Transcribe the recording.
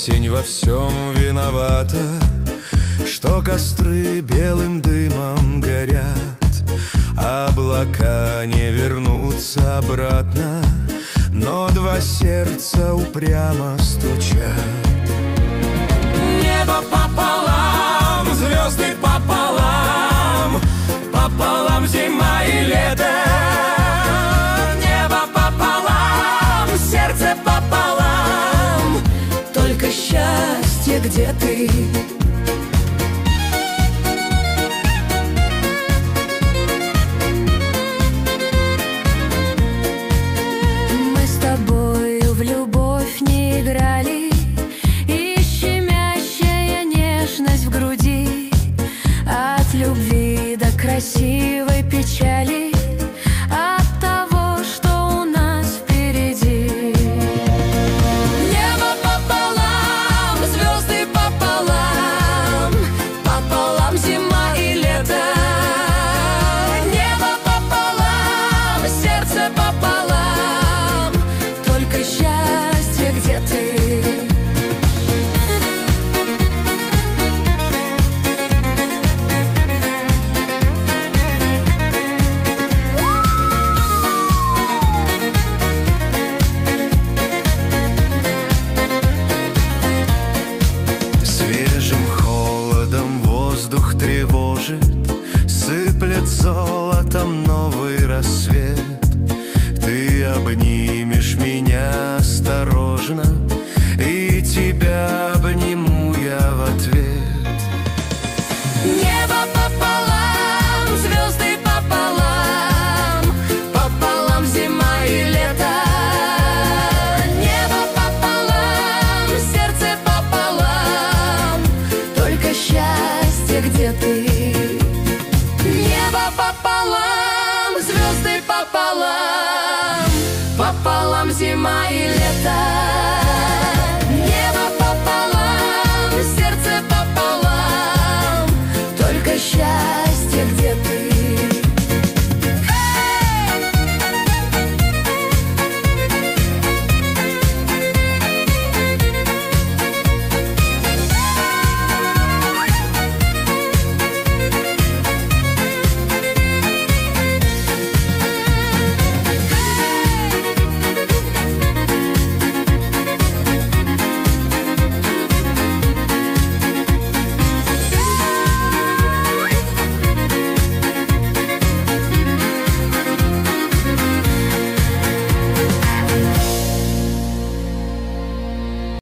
осень во всем виновата Что костры белым дымом горят. Облака не вернутся обратно Но два сердца упрямо стучат. Небо пополам, где ты? Мы с тобою в любовь не играли И нежность в груди От любви до красивой печали тревожит Сыплет золотом новый рассвет